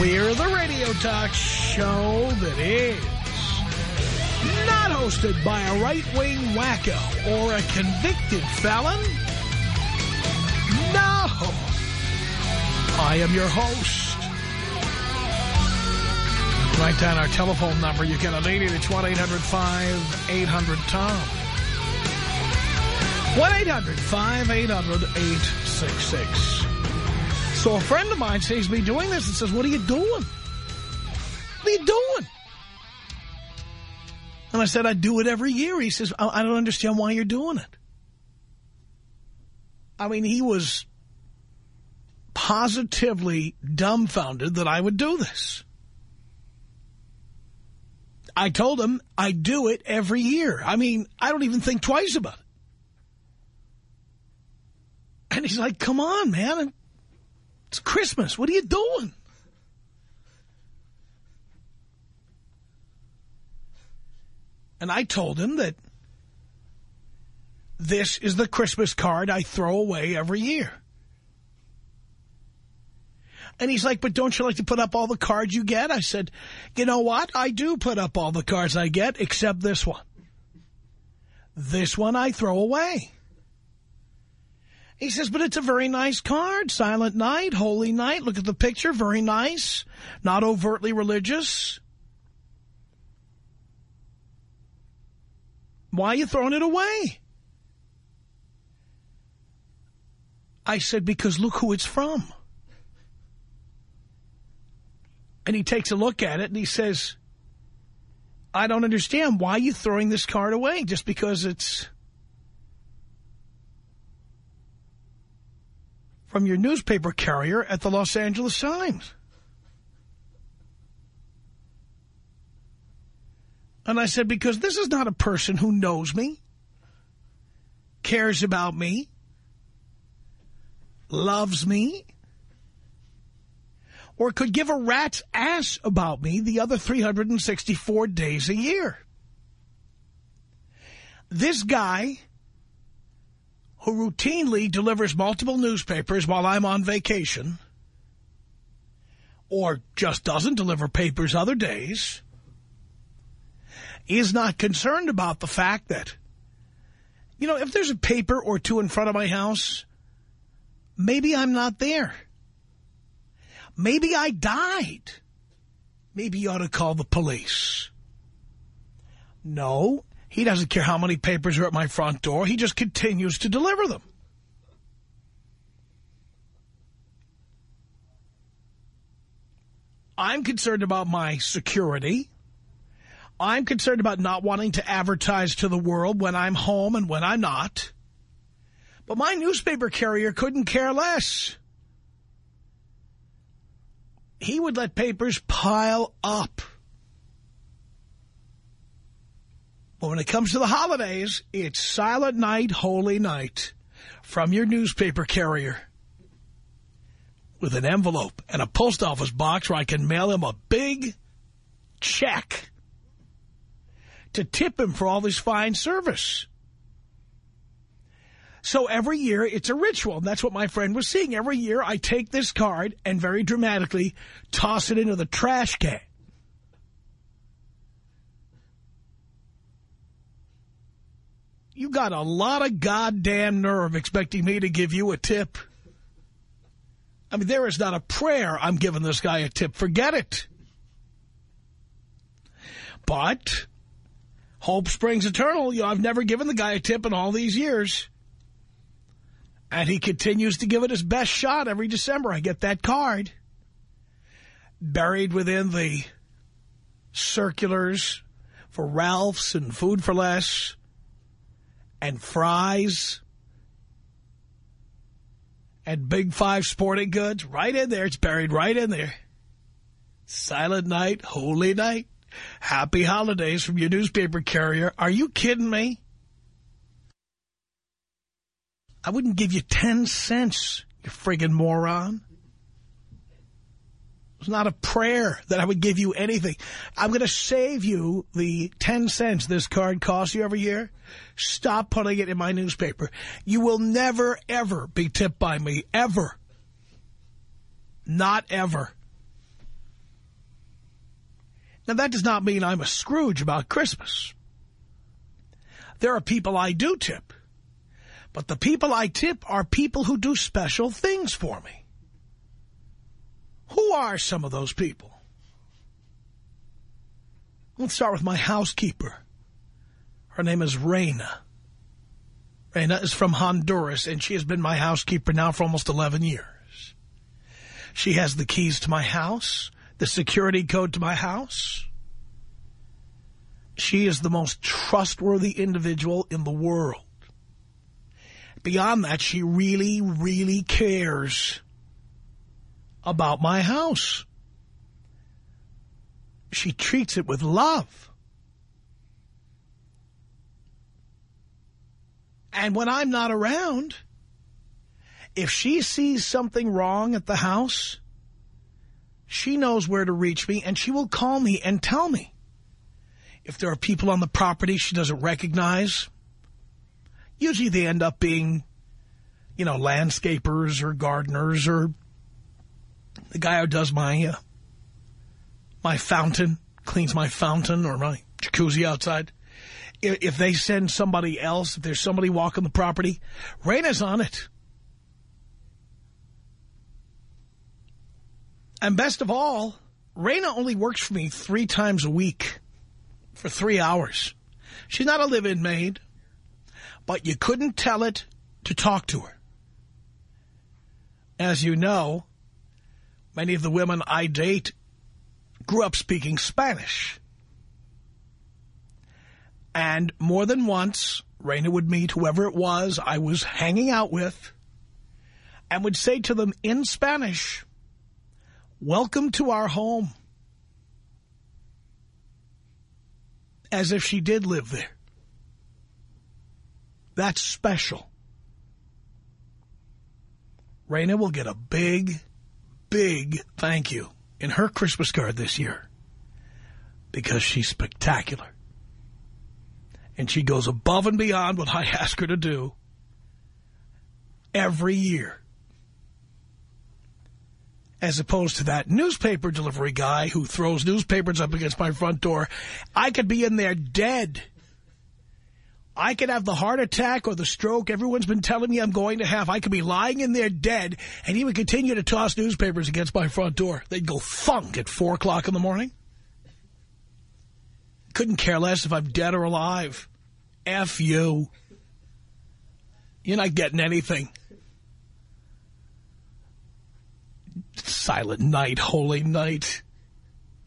We're the radio talk show that is not hosted by a right-wing wacko or a convicted felon. No. I am your host. Write down our telephone number. You get an 80 It's 1-800-5800-TOM. 1-800-5800-866. So a friend of mine sees me doing this and says, what are you doing? What are you doing? And I said, I do it every year. He says, I don't understand why you're doing it. I mean, he was positively dumbfounded that I would do this. I told him I do it every year. I mean, I don't even think twice about it. And he's like, come on, man. It's Christmas. What are you doing? And I told him that this is the Christmas card I throw away every year. And he's like, but don't you like to put up all the cards you get? I said, you know what? I do put up all the cards I get, except this one. This one I throw away. He says, but it's a very nice card. Silent Night, Holy Night. Look at the picture. Very nice. Not overtly religious. Why are you throwing it away? I said, because look who it's from. And he takes a look at it and he says, I don't understand. Why are you throwing this card away? Just because it's from your newspaper carrier at the Los Angeles Times. And I said, because this is not a person who knows me, cares about me, loves me, or could give a rat's ass about me the other 364 days a year. This guy who routinely delivers multiple newspapers while I'm on vacation or just doesn't deliver papers other days is not concerned about the fact that, you know, if there's a paper or two in front of my house, maybe I'm not there. Maybe I died. Maybe you ought to call the police. No, he doesn't care how many papers are at my front door. He just continues to deliver them. I'm concerned about my security. I'm concerned about not wanting to advertise to the world when I'm home and when I'm not. But my newspaper carrier couldn't care less he would let papers pile up. When it comes to the holidays, it's Silent Night, Holy Night from your newspaper carrier with an envelope and a post office box where I can mail him a big check to tip him for all this fine service. So every year, it's a ritual. And that's what my friend was seeing. Every year, I take this card and very dramatically toss it into the trash can. You got a lot of goddamn nerve expecting me to give you a tip. I mean, there is not a prayer I'm giving this guy a tip. Forget it. But hope springs eternal. You know, I've never given the guy a tip in all these years. And he continues to give it his best shot every December. I get that card. Buried within the circulars for Ralph's and Food for Less and Fry's and Big Five Sporting Goods. Right in there. It's buried right in there. Silent night, holy night. Happy holidays from your newspaper carrier. Are you kidding me? I wouldn't give you 10 cents, you friggin' moron. It's not a prayer that I would give you anything. I'm going to save you the 10 cents this card costs you every year. Stop putting it in my newspaper. You will never, ever be tipped by me. Ever. Not ever. Now, that does not mean I'm a Scrooge about Christmas. There are people I do tip. But the people I tip are people who do special things for me. Who are some of those people? Let's start with my housekeeper. Her name is Reina. Reina is from Honduras, and she has been my housekeeper now for almost 11 years. She has the keys to my house the security code to my house. She is the most trustworthy individual in the world. Beyond that, she really, really cares about my house. She treats it with love. And when I'm not around, if she sees something wrong at the house, she knows where to reach me, and she will call me and tell me. If there are people on the property she doesn't recognize, usually they end up being, you know, landscapers or gardeners or the guy who does my, uh, my fountain, cleans my fountain or my jacuzzi outside. If, if they send somebody else, if there's somebody walking the property, Reina's on it. And best of all, Reina only works for me three times a week for three hours. She's not a live-in maid, but you couldn't tell it to talk to her. As you know, many of the women I date grew up speaking Spanish. And more than once, Reina would meet whoever it was I was hanging out with and would say to them in Spanish, welcome to our home. As if she did live there. That's special. Reina will get a big, big thank you in her Christmas card this year because she's spectacular. And she goes above and beyond what I ask her to do every year as opposed to that newspaper delivery guy who throws newspapers up against my front door. I could be in there dead. I could have the heart attack or the stroke everyone's been telling me I'm going to have. I could be lying in there dead, and he would continue to toss newspapers against my front door. They'd go funk at 4 o'clock in the morning. Couldn't care less if I'm dead or alive. F you. You're not getting anything. Silent night, holy night.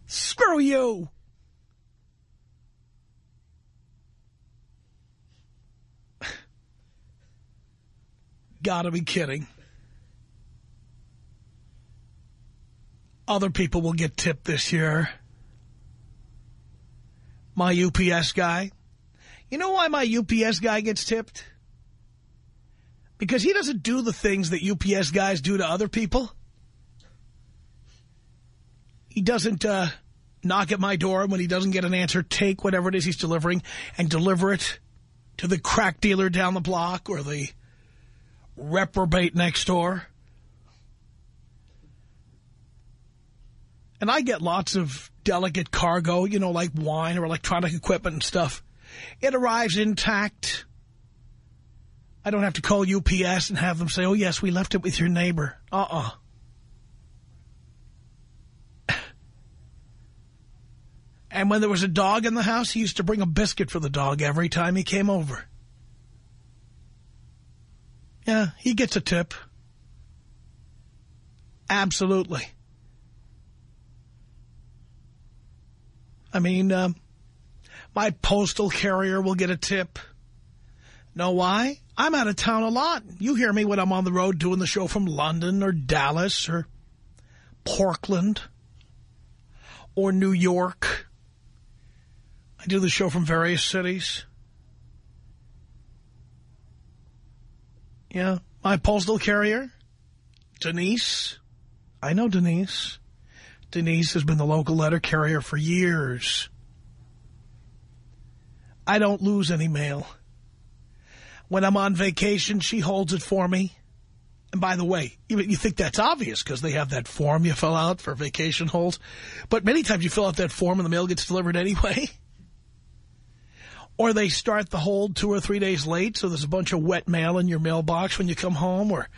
Screw you! Gotta be kidding. Other people will get tipped this year. My UPS guy. You know why my UPS guy gets tipped? Because he doesn't do the things that UPS guys do to other people. He doesn't uh, knock at my door when he doesn't get an answer, take whatever it is he's delivering and deliver it to the crack dealer down the block or the reprobate next door. And I get lots of delicate cargo, you know, like wine or electronic equipment and stuff. It arrives intact. I don't have to call UPS and have them say, oh, yes, we left it with your neighbor. Uh-uh. And when there was a dog in the house, he used to bring a biscuit for the dog every time he came over. Yeah, he gets a tip. Absolutely. I mean, uh, my postal carrier will get a tip. Know why? I'm out of town a lot. You hear me when I'm on the road doing the show from London or Dallas or Portland. or New York. I do the show from various cities. Yeah, my postal carrier, Denise. I know Denise. Denise has been the local letter carrier for years. I don't lose any mail. When I'm on vacation, she holds it for me. And by the way, you, you think that's obvious because they have that form you fill out for vacation holds. But many times you fill out that form and the mail gets delivered anyway. Or they start the hold two or three days late, so there's a bunch of wet mail in your mailbox when you come home, or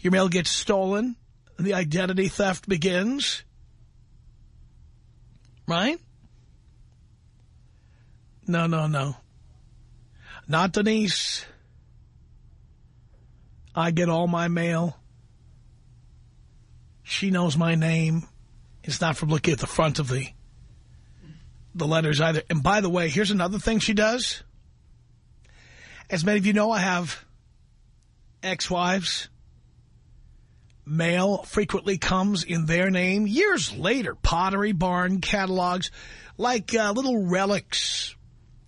your mail gets stolen, and the identity theft begins. Right? No, no, no. Not Denise. I get all my mail. She knows my name. It's not from looking at the front of the the letters either. And by the way, here's another thing she does. As many of you know, I have ex-wives. Mail frequently comes in their name. Years later, Pottery Barn catalogs, like uh, little relics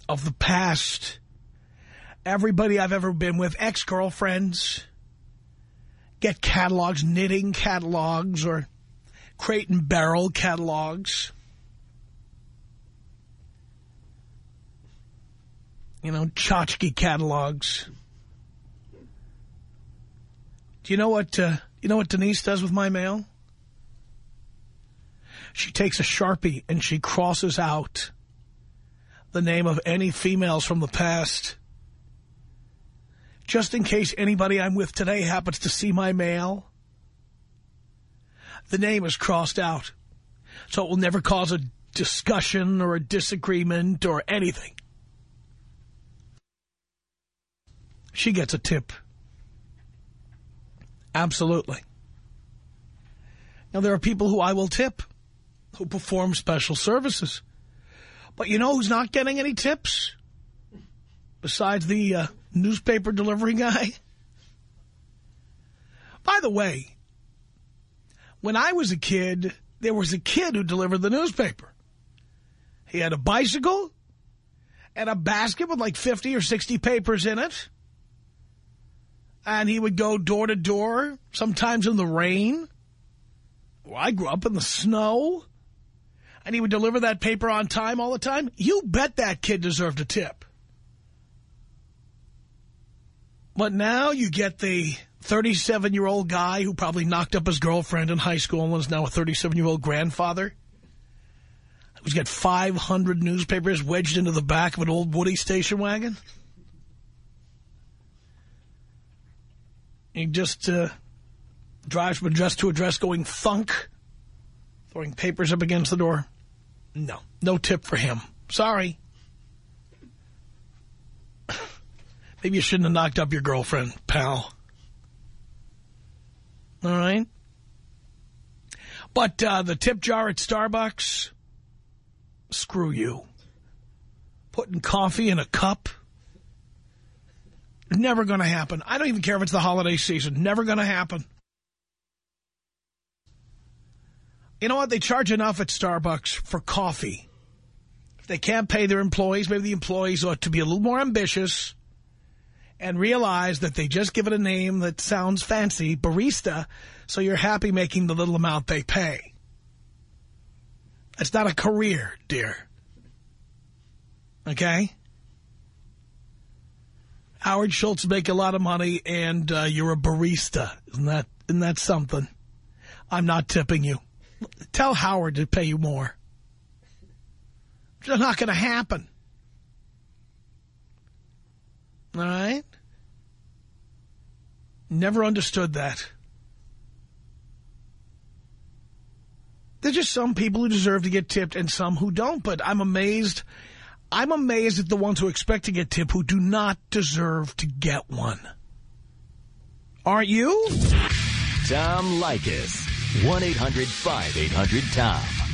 of the past. Everybody I've ever been with, ex-girlfriends, get catalogs, knitting catalogs, or crate and barrel catalogs. You know, tchotchke catalogs. Do you know what, uh, you know what Denise does with my mail? She takes a Sharpie and she crosses out the name of any females from the past. Just in case anybody I'm with today happens to see my mail. The name is crossed out. So it will never cause a discussion or a disagreement or anything. She gets a tip. Absolutely. Now, there are people who I will tip who perform special services. But you know who's not getting any tips? Besides the uh, newspaper delivery guy? By the way, when I was a kid, there was a kid who delivered the newspaper. He had a bicycle and a basket with like 50 or 60 papers in it and he would go door to door, sometimes in the rain. Well, I grew up in the snow. And he would deliver that paper on time all the time. You bet that kid deserved a tip. But now you get the 37-year-old guy who probably knocked up his girlfriend in high school and is now a 37-year-old grandfather. Who's got 500 newspapers wedged into the back of an old Woody station wagon. He just uh, drives from address to address going thunk, throwing papers up against the door. No, no tip for him. Sorry. Maybe you shouldn't have knocked up your girlfriend, pal. All right? But uh, the tip jar at Starbucks, screw you. Putting coffee in a cup Never going to happen. I don't even care if it's the holiday season. Never going to happen. You know what? They charge enough at Starbucks for coffee. If they can't pay their employees, maybe the employees ought to be a little more ambitious and realize that they just give it a name that sounds fancy, barista, so you're happy making the little amount they pay. It's not a career, dear. Okay? Howard Schultz make a lot of money and uh, you're a barista. Isn't that, isn't that something? I'm not tipping you. Tell Howard to pay you more. It's not going to happen. All right? Never understood that. There's just some people who deserve to get tipped and some who don't, but I'm amazed I'm amazed at the ones who expect to get tip who do not deserve to get one. Aren't you? Tom Leykis. 1-800-5800-TOM.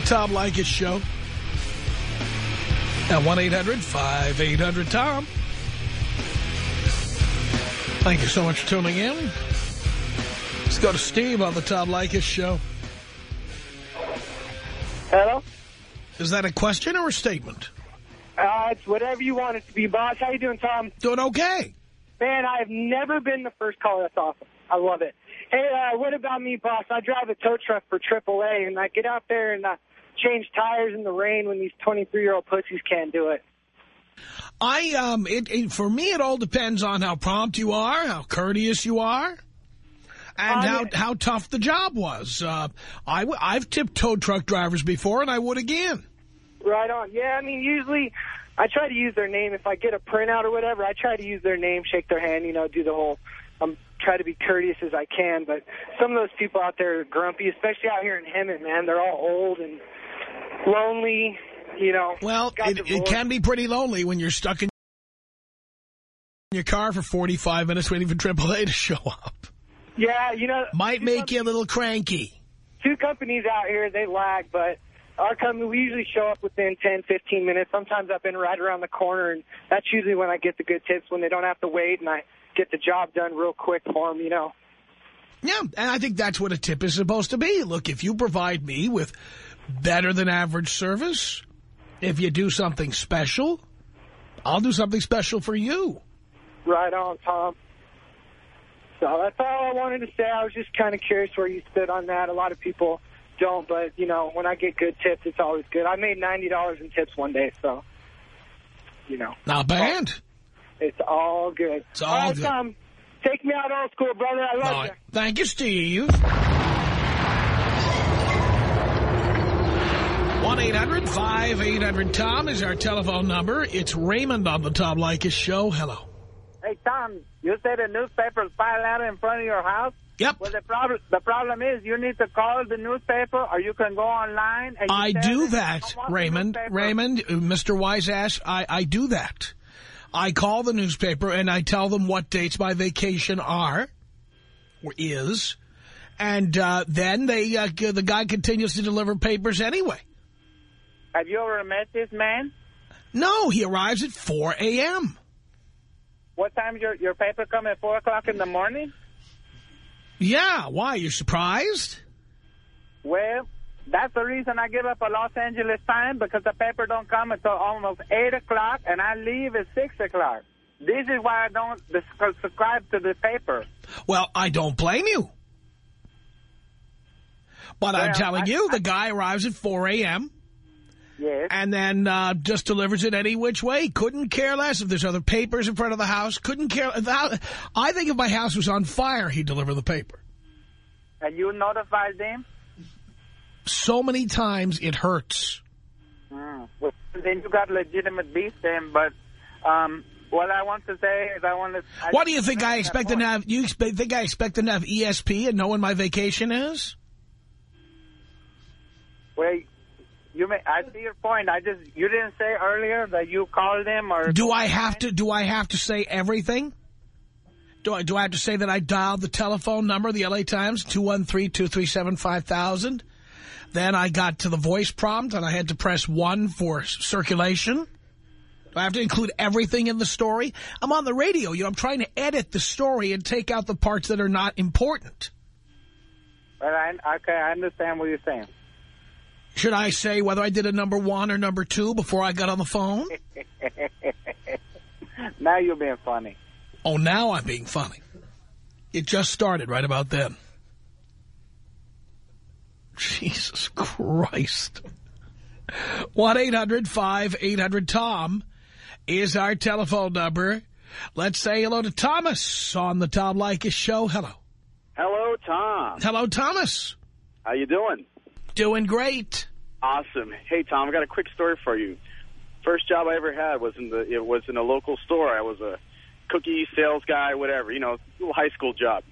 The Tom Leykis Show at 1-800-5800-TOM. Thank you so much for tuning in. Let's go to Steve on the Tom Leykis Show. Hello? Is that a question or a statement? Uh, it's whatever you want it to be, boss. How you doing, Tom? Doing okay. Man, I have never been the first caller. That's awesome. I love it. Hey, uh, what about me, boss? I drive a tow truck for AAA, and I get out there and uh, change tires in the rain when these 23-year-old pussies can't do it. I um, it, it for me, it all depends on how prompt you are, how courteous you are, and Uh, how how tough the job was. Uh, I w I've tipped tow truck drivers before, and I would again. Right on. Yeah, I mean, usually I try to use their name. If I get a printout or whatever, I try to use their name, shake their hand, you know, do the whole, um, try to be courteous as I can. But some of those people out there are grumpy, especially out here in Hemet, man. They're all old and lonely, you know. Well, it, it can be pretty lonely when you're stuck in your car for 45 minutes waiting for AAA to show up. Yeah, you know. Might make you a little cranky. Two companies out here, they lag, but our company, we usually show up within 10, 15 minutes. Sometimes I've been right around the corner, and that's usually when I get the good tips, when they don't have to wait, and I get the job done real quick for them, you know. Yeah, and I think that's what a tip is supposed to be. Look, if you provide me with better than average service, if you do something special, I'll do something special for you. Right on, Tom. So that's all I wanted to say. I was just kind of curious where you stood on that. A lot of people don't, but, you know, when I get good tips, it's always good. I made $90 in tips one day, so, you know, Not bad. It's all good. It's all right, good. Tom, take me out old school, brother. I love All you. Thank you, Steve. 1-800-5800-TOM is our telephone number. It's Raymond on the Tom Leykis Show. Hello. Hey, Tom, you say the newspapers pile out in front of your house? Yep. Well, the problem the problem is you need to call the newspaper or you can go online and I do that, "I want the Raymond. Raymond, uh, Mr. Wise ass, I, I do that. I call the newspaper and I tell them what dates my vacation are, or is, and uh, then they uh, the guy continues to deliver papers anyway. Have you ever met this man? No, he arrives at 4 a.m. What time your your paper come at 4 o'clock in the morning? Yeah, why? You surprised? Well, that's the reason I give up a Los Angeles time because the paper don't come until almost 8 o'clock and I leave at 6 o'clock. This is why I don't subscribe to the paper. Well, I don't blame you. But I'm telling I- you, the guy arrives at 4 a.m. Yes. and then uh, just delivers it any which way. Couldn't care less if there's other papers in front of the house. Couldn't care. That, I think if my house was on fire, he'd deliver the paper. And you notified them? so many times it hurts. Mm. Well, then you got legitimate beef then, but um, what I want to say is I want to... I what do you think I expect to have... You expect, think I expect to have ESP and know when my vacation is? Wait, you may, I see your point. I just you didn't say earlier that you called him or do I have to do I have to say everything? Do I do I have to say that I dialed the telephone number, the L.A. Times, 213-237-5000? Then I got to the voice prompt and I had to press one for circulation. Do I have to include everything in the story? I'm on the radio. You know, I'm trying to edit the story and take out the parts that are not important. Well, I, okay, I understand what you're saying. Should I say whether I did a number one or number two before I got on the phone? now you're being funny. Oh, now I'm being funny. It just started right about then. Jesus Christ. 1-800-5800-TOM is our telephone number. Let's say hello to Thomas on the Tom Leykis show. Hello. Hello, Tom. Hello, Thomas. How you doing? Doing great. Awesome. Hey, Tom, I got a quick story for you. First job I ever had was in the it was in a local store. I was a cookie sales guy, whatever, you know, little high school job.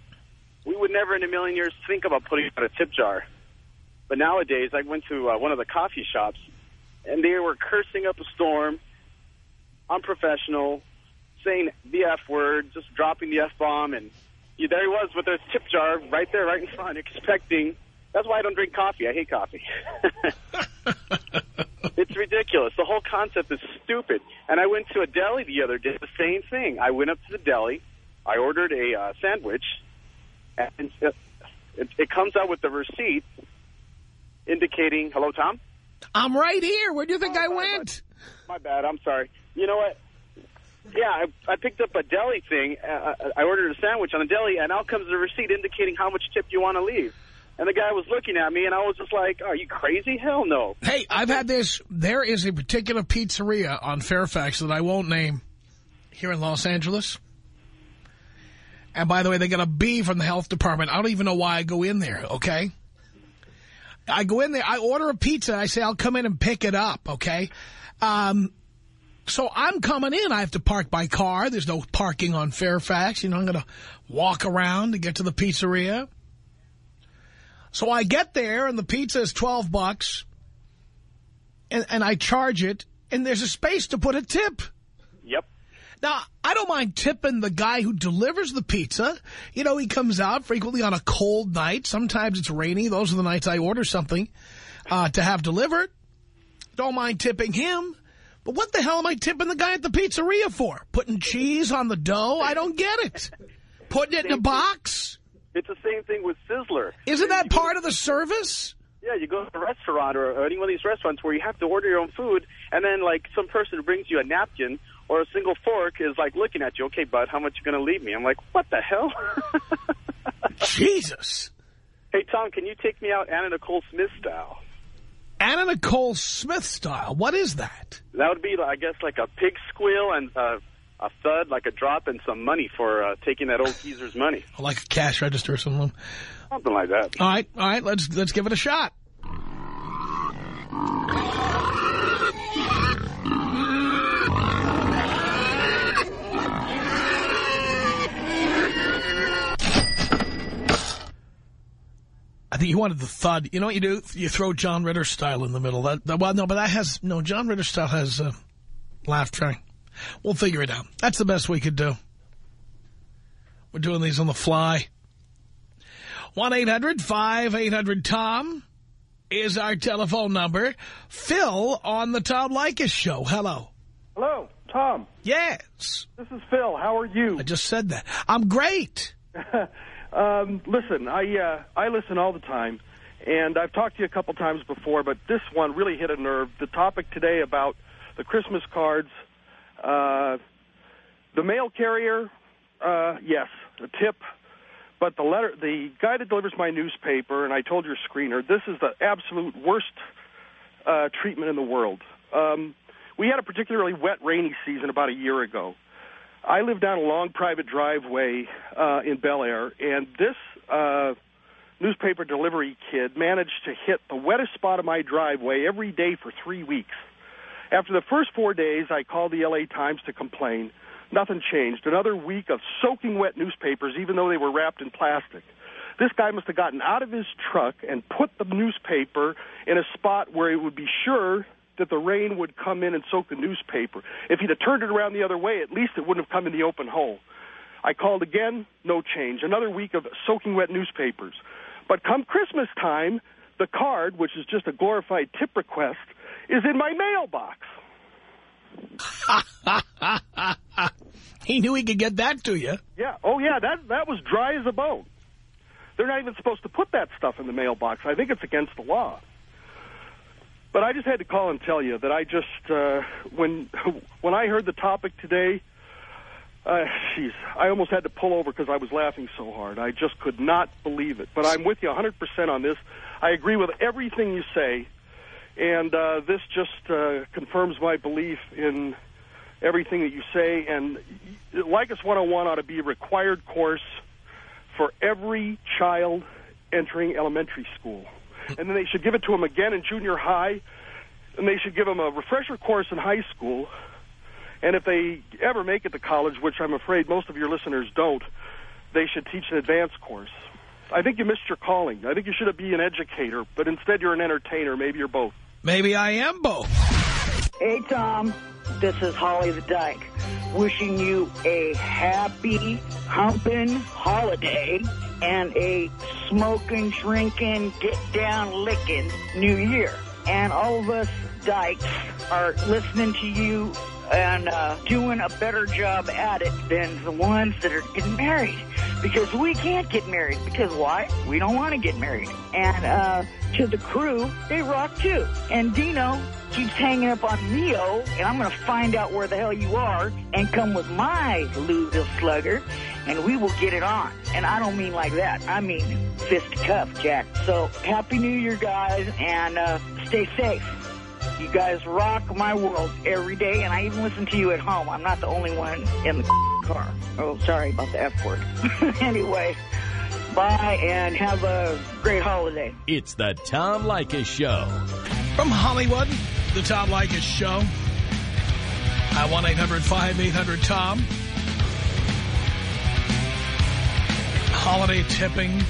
We would never in a million years think about putting out a tip jar. But nowadays, I went to uh, one of the coffee shops, and they were cursing up a storm, unprofessional, saying the F word, just dropping the F-bomb, and yeah, there he was with his tip jar right there, right in front, expecting. That's why I don't drink coffee. I hate coffee. it's ridiculous. The whole concept is stupid. And I went to a deli the other day, the same thing. I went up to the deli. I ordered a uh, sandwich, and it, it, it comes out with the receipt indicating, hello, Tom? I'm right here. Where do you think Oh, I sorry, went? My bad. I'm sorry. You know what? Yeah, I, I picked up a deli thing. Uh, I ordered a sandwich on a deli, and out comes the receipt indicating how much tip you want to leave. And the guy was looking at me, and I was just like, are you crazy? Hell no. Hey, I've had this. There is a particular pizzeria on Fairfax that I won't name here in Los Angeles. And by the way, they got a B from the health department. I don't even know why I go in there, okay? I go in there, I order a pizza, and I say I'll come in and pick it up, okay? Um, so I'm coming in. I have to park my car. There's no parking on Fairfax. You know, I'm going to walk around to get to the pizzeria. So I get there, and the pizza is 12 bucks, and, and I charge it, and there's a space to put a tip. Yep. Now, I don't mind tipping the guy who delivers the pizza. You know, he comes out frequently on a cold night. Sometimes it's rainy. Those are the nights I order something uh, to have delivered. Don't mind tipping him. But what the hell am I tipping the guy at the pizzeria for? Putting cheese on the dough? I don't get it. Putting it in a box? It's the same thing with Sizzler. Isn't that part of the service? Yeah, you go to a restaurant or, or any one of these restaurants where you have to order your own food, and then, like, some person brings you a napkin or a single fork is, like, looking at you, okay, bud, how much you going to leave me? I'm like, what the hell? Jesus. hey, Tom, can you take me out Anna Nicole Smith style? Anna Nicole Smith style. What is that? That would be, I guess, like a pig squeal and uh, a thud, like a drop, and some money for uh, taking that old geezer's money. Like a cash register or something. Something like that. All right, all right, let's let's give it a shot. I think you wanted the thud. You know what you do? You throw John Ritter style in the middle. That, that well, no, but that has no. John Ritter style has uh, laugh track. We'll figure it out. That's the best we could do. We're doing these on the fly. 1-800-5800-TOM is our telephone number. Phil on the Tom Leykis show. Hello. Hello, Tom. Yes. This is Phil. How are you? I just said that. I'm great. um, listen, I uh, I listen all the time, and I've talked to you a couple times before, but this one really hit a nerve. The topic today about the Christmas cards, uh, the mail carrier, uh, yes, the tip, but the letter, the guy that delivers my newspaper, and I told your screener, this is the absolute worst uh, treatment in the world. Um, we had a particularly wet, rainy season about a year ago. I live down a long private driveway uh, in Bel Air, and this uh, newspaper delivery kid managed to hit the wettest spot of my driveway every day for three weeks. After the first four days, I called the LA Times to complain. Nothing changed. Another week of soaking wet newspapers, even though they were wrapped in plastic. This guy must have gotten out of his truck and put the newspaper in a spot where he would be sure that the rain would come in and soak the newspaper. If he'd have turned it around the other way, at least it wouldn't have come in the open hole. I called again, no change. Another week of soaking wet newspapers. But come Christmas time, the card, which is just a glorified tip request, is in my mailbox. he knew he could get that to you. Yeah. Oh, yeah. That that was dry as a bone. They're not even supposed to put that stuff in the mailbox. I think it's against the law. But I just had to call and tell you that I just uh, when when I heard the topic today, uh, jeez, I almost had to pull over because I was laughing so hard. I just could not believe it. But I'm with you 100% on this. I agree with everything you say, and uh, this just uh, confirms my belief in everything that you say. And Leykis 101 ought to be a required course for every child entering elementary school. And then they should give it to them again in junior high, and they should give them a refresher course in high school. And if they ever make it to college, which I'm afraid most of your listeners don't, they should teach an advanced course. I think you missed your calling. I think you should be an educator, but instead you're an entertainer. Maybe you're both. Maybe I am both. Hey, Tom. This is Holly the Dyke. Wishing you a happy, humping holiday and a smoking, drinking, get down, licking new year. And all of us dykes are listening to you and uh, doing a better job at it than the ones that are getting married. Because we can't get married. Because why? We don't want to get married. And uh, to the crew, they rock too. And Dino keeps hanging up on Neo, and I'm going to find out where the hell you are and come with my Louisville Slugger, and we will get it on. And I don't mean like that. I mean fist cuff, Jack. So happy New Year, guys, and uh, stay safe. You guys rock my world every day, and I even listen to you at home. I'm not the only one in the car. Oh, sorry about the F word. anyway, bye, and have a great holiday. It's the Tom Leykis Show. From Hollywood, the Tom Leykis Show. At 1-800-5800-TOM. Holiday tipping.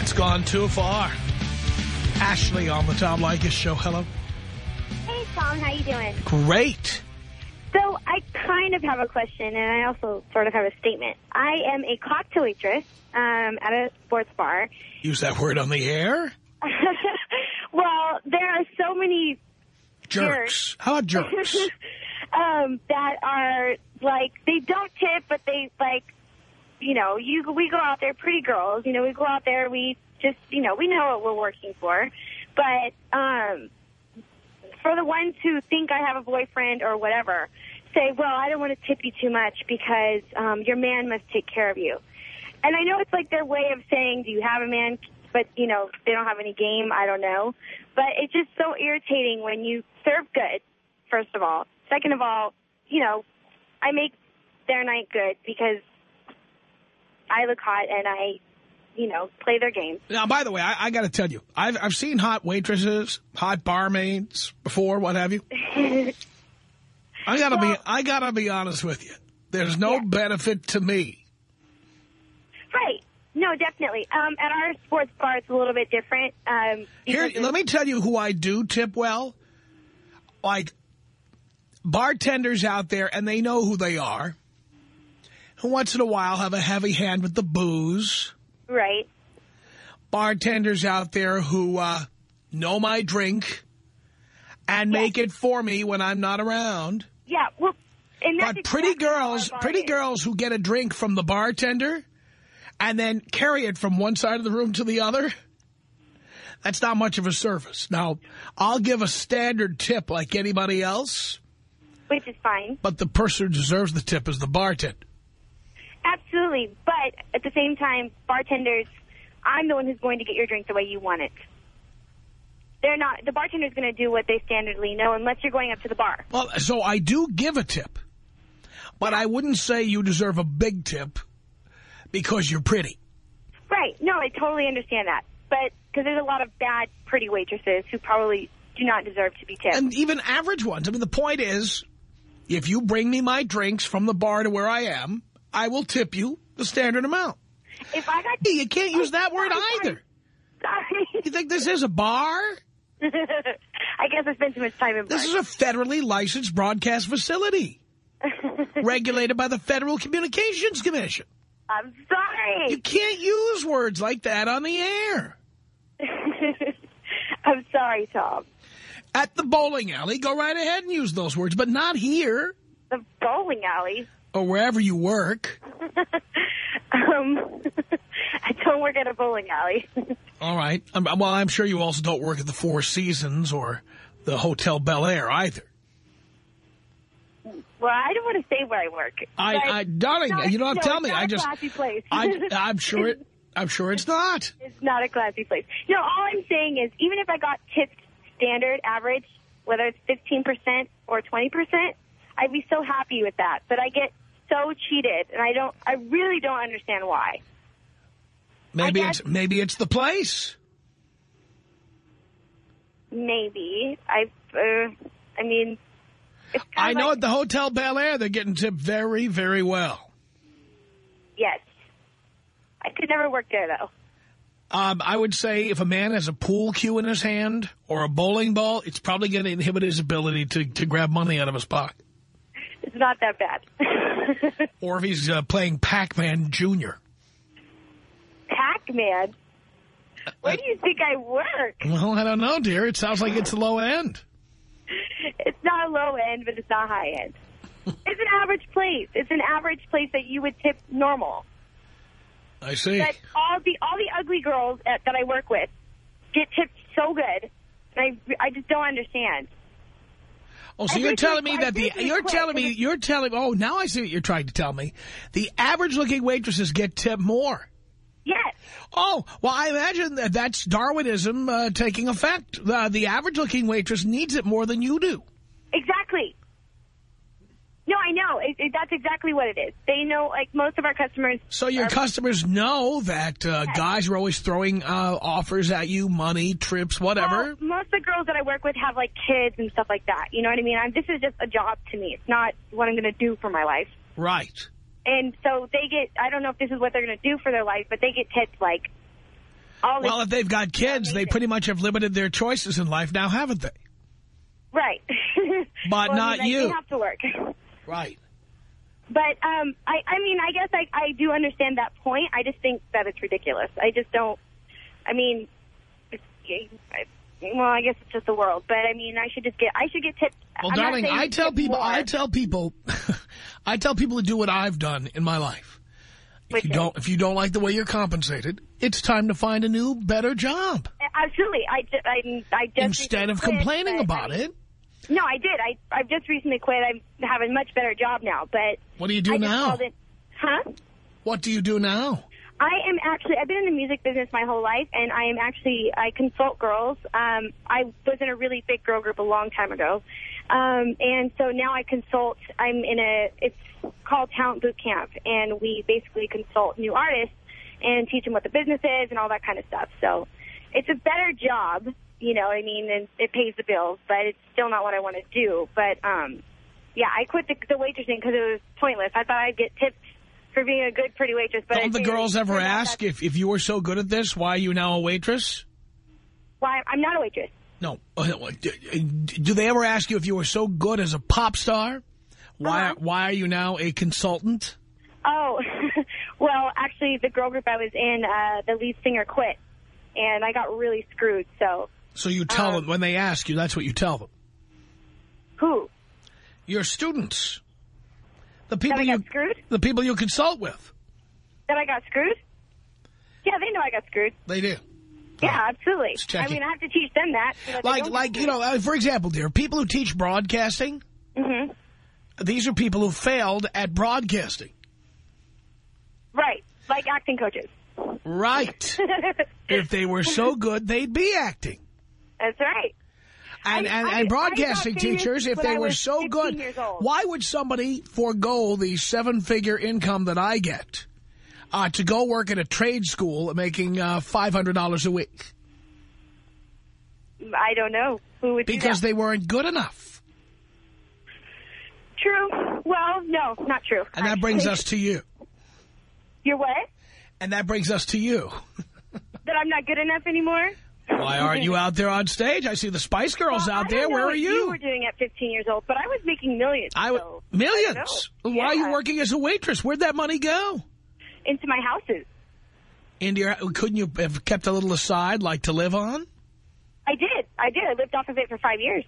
It's gone too far. Ashley on the Tom Leykis Show. Hello. Tom. How you doing? Great. So I kind of have a question, and I also sort of have a statement. I am a cocktail waitress um, at a sports bar. Use that word on the air? well, there are so many Jerks. How about jerks? um, that are, like, they don't tip, but they, like, you know, you we go out there, pretty girls, you know, we go out there, we just, you know, we know what we're working for. But um, for the ones who think I have a boyfriend or whatever, say, well, I don't want to tip you too much because um, your man must take care of you. And I know it's like their way of saying, do you have a man? But, you know, they don't have any game. I don't know. But it's just so irritating when you serve good, first of all. Second of all, you know, I make their night good because I look hot and I, you know, play their game. Now, by the way, I, I got to tell you, I've, I've seen hot waitresses, hot barmaids before, what have you. I gotta Well- be, I gotta be honest with you. There's no Yeah. benefit to me. Right. No, definitely. Um, at our sports bar, it's a little bit different. Um, Here, let me tell you who I do tip well. Like bartenders out there, and they know who they are. Who once in a while have a heavy hand with the booze. Right. Bartenders out there who uh, know my drink and make it for me when I'm not around. Yeah. Well, But pretty exactly girls, pretty girls who get a drink from the bartender and then carry it from one side of the room to the other, that's not much of a service. Now, I'll give a standard tip like anybody else, which is fine. but the person who deserves the tip is the bartender. Absolutely. But at the same time, bartenders, I'm the one who's going to get your drink the way you want it. They're not, the bartender's going to do what they standardly know unless you're going up to the bar. Well, so I do give a tip, but I wouldn't say you deserve a big tip because you're pretty. Right. No, I totally understand that. But, because there's a lot of bad, pretty waitresses who probably do not deserve to be tipped. And even average ones. I mean, the point is, if you bring me my drinks from the bar to where I am, I will tip you the standard amount. if I got... You can't use that word either. Sorry. You think this is a bar? I guess I spent too much time in This bars. is a federally licensed broadcast facility regulated by the Federal Communications Commission. I'm sorry. You can't use words like that on the air. I'm sorry, Tom. At the bowling alley, go right ahead and use those words, but not here The bowling alley. Or wherever you work. um, I don't work at a bowling alley. All right. Um, well, I'm sure you also don't work at the Four Seasons or the Hotel Bel Air either. well, I don't want to say where I work. I, I darling, not- you don't have no, to tell me. not I a just, classy place. I, I'm sure it, I'm sure it's not. It's not a classy place. No, all I'm saying is even if I got tipped standard average, whether it's 15% or 20%, I'd be so happy with that. But I get so cheated, and I don't. I really don't understand why. Maybe guess- it's maybe it's the place. maybe. I, uh, I mean, it's I know like, at the Hotel Bel Air, they're getting tipped very, very well. Yes. I could never work there, though. Um, I would say if a man has a pool cue in his hand or a bowling ball, it's probably going to inhibit his ability to, to grab money out of his pocket. It's not that bad. Or if he's uh, playing Pac-Man Jr. Pac-Man? Where do you think I work? Well, I don't know, dear. It sounds like it's low end. It's not low end, but it's not high end. It's an average place. It's an average place that you would tip normal. I see. But all the all the ugly girls at, that I work with get tipped so good, and I I just don't understand. Oh, so I you're telling me that the you're telling me you're telling oh now I see what you're trying to tell me. The average looking waitresses get tipped more. Yes. Oh, well, I imagine that that's Darwinism uh, taking effect. Uh, the average looking waitress needs it more than you do. Exactly. No, I know. It, it, that's exactly what it is. They know, like, most of our customers... So your customers know that uh, guys are always throwing uh, offers at you, money, trips, whatever. Well, most of the girls that I work with have, like, kids and stuff like that. You know what I mean? I'm, this is just a job to me. It's not what I'm going to do for my life. Right. And so they get... I don't know if this is what they're going to do for their life, but they get tipped, like, all. Well, if they've got kids, they pretty much have limited their choices in life now, haven't they? Right. But Well, I not mean, like, you. They have to work. Right. But um, I, I mean, I guess I, I do understand that point. I just think that it's ridiculous. I just don't. I mean, it's, I, well, I guess it's just the world. But I mean, I should just get. I should get tipped. Well, I'm darling, I tell people, more, I tell people, I tell people to do what I've done in my life. If Which you is? don't, if you don't like the way you're compensated, it's time to find a new, better job Absolutely. I, I, I just instead of quit, complaining about I mean, it. No, I did. I I've just recently quit. I have a much better job now. But What do you do I now? Huh? What do you do now? I am actually, I've been in the music business my whole life, and I am actually, I consult girls. Um, I was in a really big girl group a long time ago. Um, and so now I consult, I'm in a, it's called Talent Boot Camp, and we basically consult new artists and teach them what the business is and all that kind of stuff. So it's a better job, you know what I mean, and it pays the bills, but it's still not what I want to do. But, um, yeah, I quit the, the waitressing because it was pointless. I thought I'd get tips for being a good, pretty waitress. But Don't the girls ever ask if, if you were so good at this, why are you now a waitress? Why I'm not a waitress. No. Do they ever ask you if you were so good as a pop star? Why, Uh-huh. why are you now a consultant? Oh, well, actually, the girl group I was in, uh, the lead singer quit, and I got really screwed. So, So you tell Um, them, when they ask you, that's what you tell them. who? Your students. The people you screwed? the people you consult with. That I got screwed? Yeah, they know I got screwed. They do. Yeah, absolutely. I mean, I have to teach them that. so Like, like you know, uh, for example, dear, people who teach broadcasting, screwed. Mhm. these are people who failed at broadcasting. Right, like acting coaches. Right. if they were so good, they'd be acting. That's right. And, I- and, I- and broadcasting teachers, if they were so good, why would somebody forego the seven-figure income that I get uh, to go work at a trade school making uh, $500 a week? I don't know who would Because they weren't good enough. True. Well, no, not true. And that brings us to you. You're what? And that brings us to you. That I'm not good enough anymore? Why aren't you out there on stage? I see the Spice Girls Well, out there. Where are you you? were doing at 15 years old, but I was making millions. I w- so millions. I. Why are you Yeah. working as a waitress? Where'd that money go? Into my houses. Into your, couldn't you have kept a little aside, like to live on? I did. I did. I lived off of it for five years.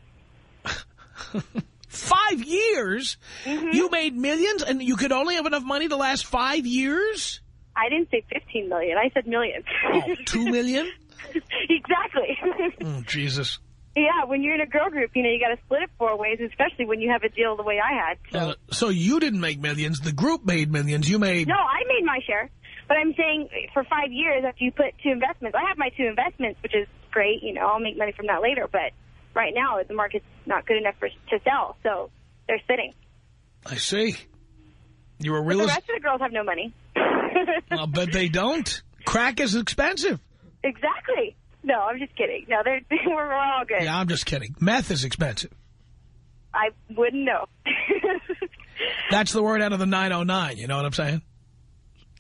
Five years? Mm-hmm. You made millions, and you could only have enough money to last five years? I didn't say 15 million. I said millions. Oh, two million? exactly. Oh, Jesus. yeah, when you're in a girl group, you know, you got to split it four ways, especially when you have a deal the way I had. So. Uh, so you didn't make millions. The group made millions. You made... No, I made my share. But I'm saying for five years after you put two investments, I have my two investments, which is great. You know, I'll make money from that later. But right now, the market's not good enough for to sell, so they're sitting. I see. You were real... the rest of the girls have no money. I'll bet they don't. Crack is expensive. Exactly. no, I'm just kidding. No, they're, we're, we're all good. Yeah, I'm just kidding. Meth is expensive. I wouldn't know. That's the word out of the 909. You know what I'm saying?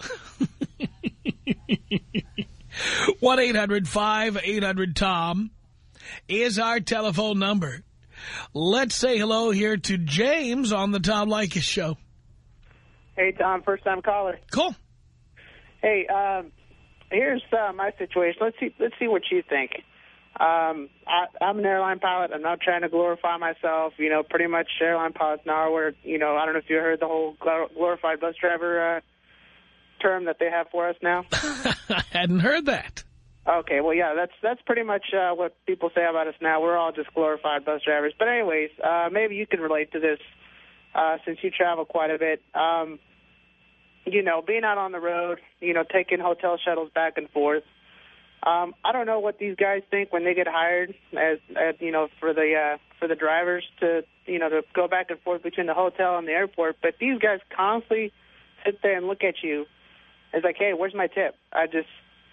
1-800-5800-TOM is our telephone number. Let's say hello here to James on the Tom Leykis show. Hey, Tom, first time caller. Cool. Hey, um, here's uh, my situation. Let's see. Let's see what you think. Um, I, I'm an airline pilot. I'm not trying to glorify myself. You know, pretty much airline pilots now are, you know, I don't know if you heard the whole glorified bus driver uh, term that they have for us now. I hadn't heard that. Okay, well, yeah, that's that's pretty much uh, what people say about us now. We're all just glorified bus drivers. But anyways, uh, maybe you can relate to this uh, since you travel quite a bit. Um, you know, being out on the road, you know, taking hotel shuttles back and forth. Um, I don't know what these guys think when they get hired as, as you know, for the uh, for the drivers to, you know, to go back and forth between the hotel and the airport. But these guys constantly sit there and look at you. It's like, hey, where's my tip? I just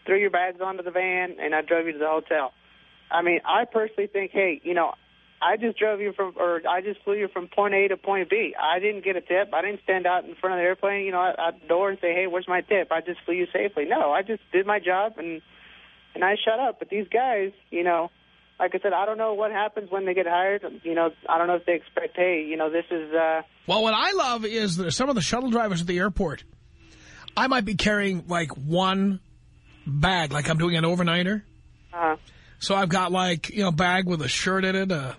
threw your bags onto the van, and I drove you to the hotel. I mean, I personally think, hey, you know, I just drove you from, or I just flew you from point A to point B. I didn't get a tip. I didn't stand out in front of the airplane, you know, at, at the door and say, hey, where's my tip? I just flew you safely. No, I just did my job, and and I shut up. But these guys, you know, like I said, I don't know what happens when they get hired. You know, I don't know if they expect, hey, you know, this is... Uh, well, what I love is that some of the shuttle drivers at the airport, I might be carrying, like, one bag, like I'm doing an overnighter. Uh-huh. So I've got like, you know, bag with a shirt in it, a,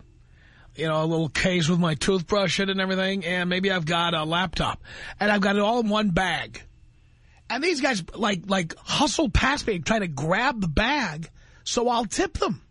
you know, a little case with my toothbrush in it and everything, and maybe I've got a laptop. And I've got it all in one bag. And these guys, like, like hustle past me trying to grab the bag so I'll tip them.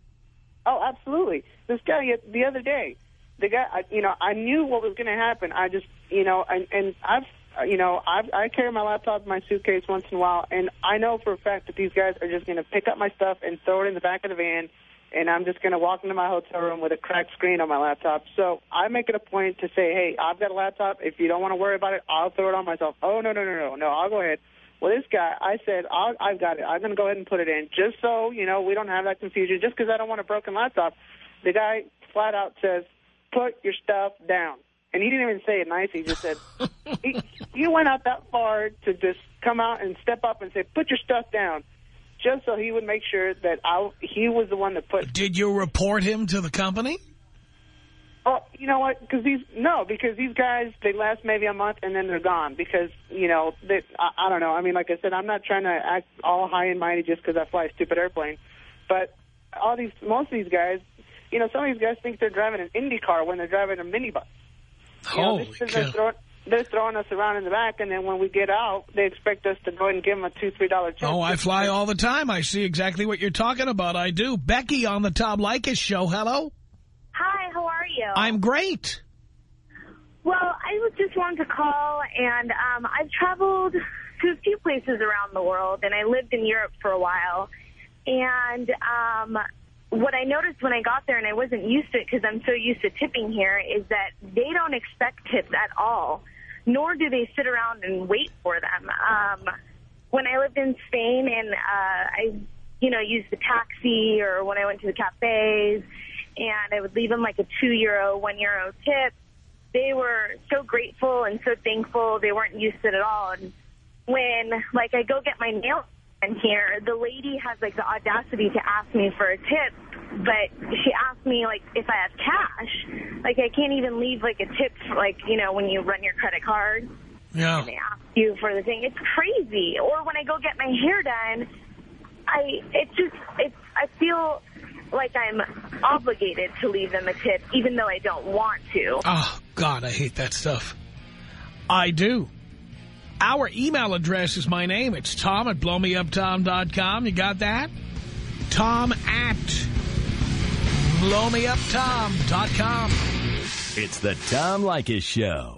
Oh, absolutely. This guy the other day, the guy, you know, I knew what was going to happen. I just, you know, and, and I've you know, I've, I carry my laptop in my suitcase once in a while, and I know for a fact that these guys are just going to pick up my stuff and throw it in the back of the van, and I'm just going to walk into my hotel room with a cracked screen on my laptop. So I make it a point to say, hey, I've got a laptop. If you don't want to worry about it, I'll throw it on myself. Oh, no, no, no, no, no, I'll go ahead. Well, this guy, I said, I'll, I've got it. I'm going to go ahead and put it in just so, you know, we don't have that confusion. Just because I don't want a broken laptop, the guy flat out says, put your stuff down. And he didn't even say it nice. He just said, he, he went out that far to just come out and step up and say, put your stuff down, just so he would make sure that I, he was the one that put... Did you report him to the company? Oh, you know what? Because these no, because these guys they last maybe a month and then they're gone because you know they I, I don't know. I mean, like I said, I'm not trying to act all high and mighty just because I fly a stupid airplane, but all these most of these guys, you know, some of these guys think they're driving an Indy car when they're driving a minibus. Holy know, they're, throwing, they're throwing us around in the back, and then when we get out, they expect us to go ahead and give them a two, three dollar tip. Oh, I fly all the time. I see exactly what you're talking about. I do. Becky on the Tom Leykis show. Hello. Hi, how are you? I'm great. Well, I was just wanting to call, and um, I've traveled to a few places around the world, and I lived in Europe for a while. And um, what I noticed when I got there, and I wasn't used to it because I'm so used to tipping here, is that they don't expect tips at all, nor do they sit around and wait for them. Um, when I lived in Spain and uh, I, you know, used the taxi or when I went to the cafes, and I would leave them like a two euro, one euro tip, they were so grateful and so thankful. They weren't used to it at all. And when, like, I go get my nails and here, the lady has like the audacity to ask me for a tip, but she asked me like if I have cash. Like I can't even leave like a tip, for, like you know when you run your credit card. Yeah. And they ask you for the thing. It's crazy. Or when I go get my hair done, I it's just it's I feel like I'm obligated to leave them a tip, even though I don't want to. Oh God, I hate that stuff. I do. Our email address is my name. It's Tom at blowmeuptom.com. You got that? Tom at blowmeuptom.com. It's the Tom Leykis Show.